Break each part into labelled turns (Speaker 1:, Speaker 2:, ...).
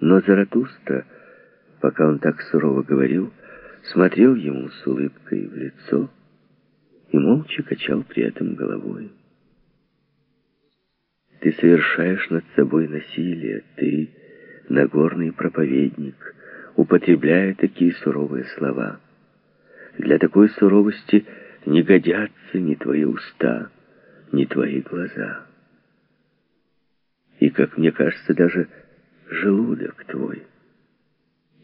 Speaker 1: Но Заратустра, пока он так сурово говорил, смотрел ему с улыбкой в лицо и молча качал при этом головой. Ты совершаешь над собой насилие, ты нагорный проповедник, употребляя такие суровые слова. Для такой суровости не годятся ни твои уста, ни твои глаза. И, как мне кажется, даже желудок твой.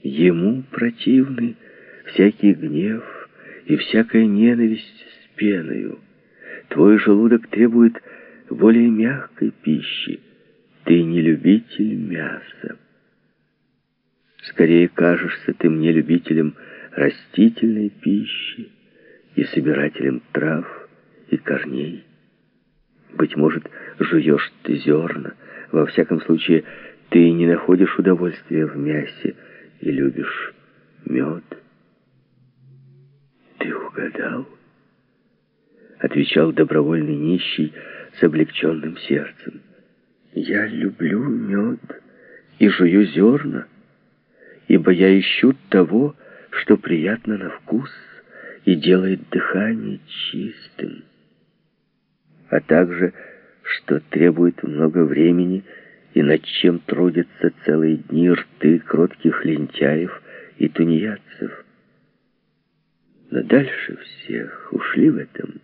Speaker 1: Ему противны всякий гнев и всякая ненависть с пеною. Твой желудок требует более мягкой пищи. Ты не любитель мяса. Скорее кажешься ты мне любителем растительной пищи и собирателем трав и корней. Быть может, жуешь ты зерна. Во всяком случае, ты не находишь удовольствия в мясе и любишь мед. Ты угадал? Отвечал добровольный нищий, с облегченным сердцем. Я люблю мед и жую зерна, ибо я ищу того, что приятно на вкус и делает дыхание чистым, а также, что требует много времени и над чем трудятся целые дни рты кротких лентяев и тунеядцев. Но дальше всех ушли в этом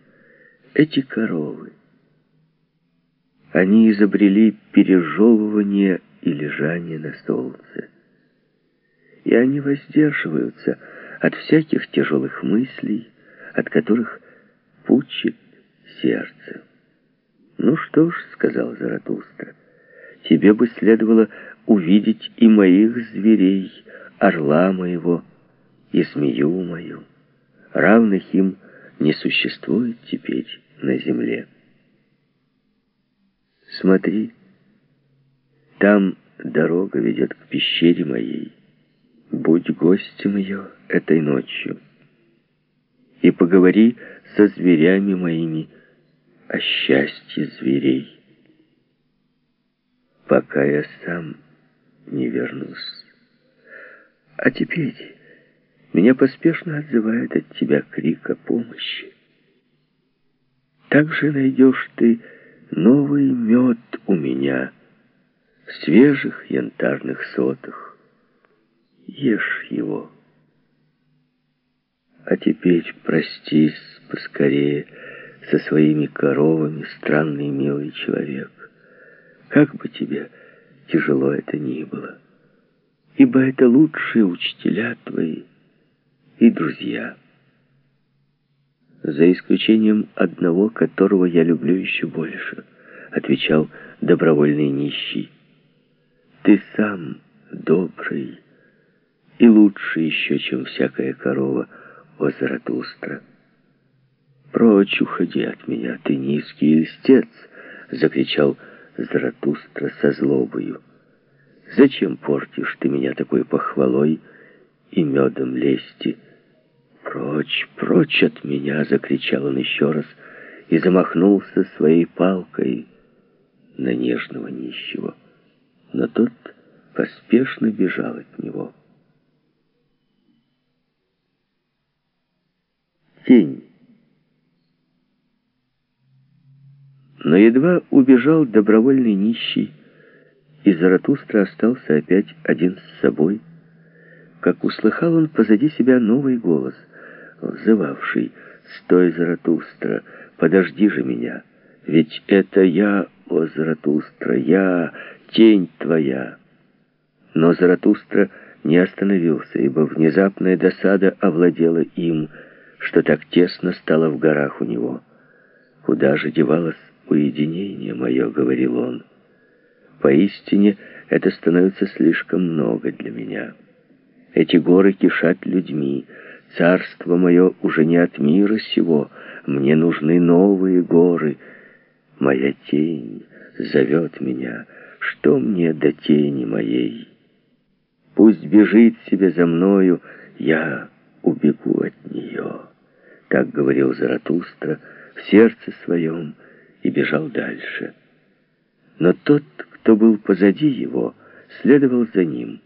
Speaker 1: эти коровы. Они изобрели пережевывание и лежание на солнце. И они воздерживаются от всяких тяжелых мыслей, от которых пучит сердце. «Ну что ж», — сказал Заратустра, — «тебе бы следовало увидеть и моих зверей, орла моего и змею мою. Равных им не существует теперь на земле». Смотри, там дорога ведет к пещере моей. Будь гостем ее этой ночью. И поговори со зверями моими о счастье зверей. Пока я сам не вернусь. А теперь меня поспешно отзывает от тебя крик о помощи. Так же найдешь ты Новый мед у меня в свежих янтарных сотах. Ешь его. А теперь простись поскорее со своими коровами, странный милый человек. Как бы тебе тяжело это ни было, ибо это лучшие учителя твои и друзья за исключением одного, которого я люблю еще больше», — отвечал добровольный нищий. «Ты сам добрый и лучше еще, чем всякая корова, о Заратустра». «Прочь уходи от меня, ты низкий льстец!» — закричал Заратустра со злобою. «Зачем портишь ты меня такой похвалой и медом лести?» «Прочь, прочь от меня!» — закричал он еще раз и замахнулся своей палкой на нежного нищего. Но тот поспешно бежал от него. Тень. Но едва убежал добровольный нищий, и Заратустра остался опять один с собой, как услыхал он позади себя новый голос — взывавший «Стой, Заратустра, подожди же меня, ведь это я, о Заратустра, я, тень твоя». Но Заратустра не остановился, ибо внезапная досада овладела им, что так тесно стало в горах у него. «Куда же девалось уединение мое?» — говорил он. «Поистине это становится слишком много для меня. Эти горы кишат людьми, Царство мое уже не от мира сего, мне нужны новые горы. Моя тень зовет меня, что мне до тени моей? Пусть бежит себе за мною, я убегу от нее. Так говорил Заратустра в сердце своем и бежал дальше. Но тот, кто был позади его, следовал за ним.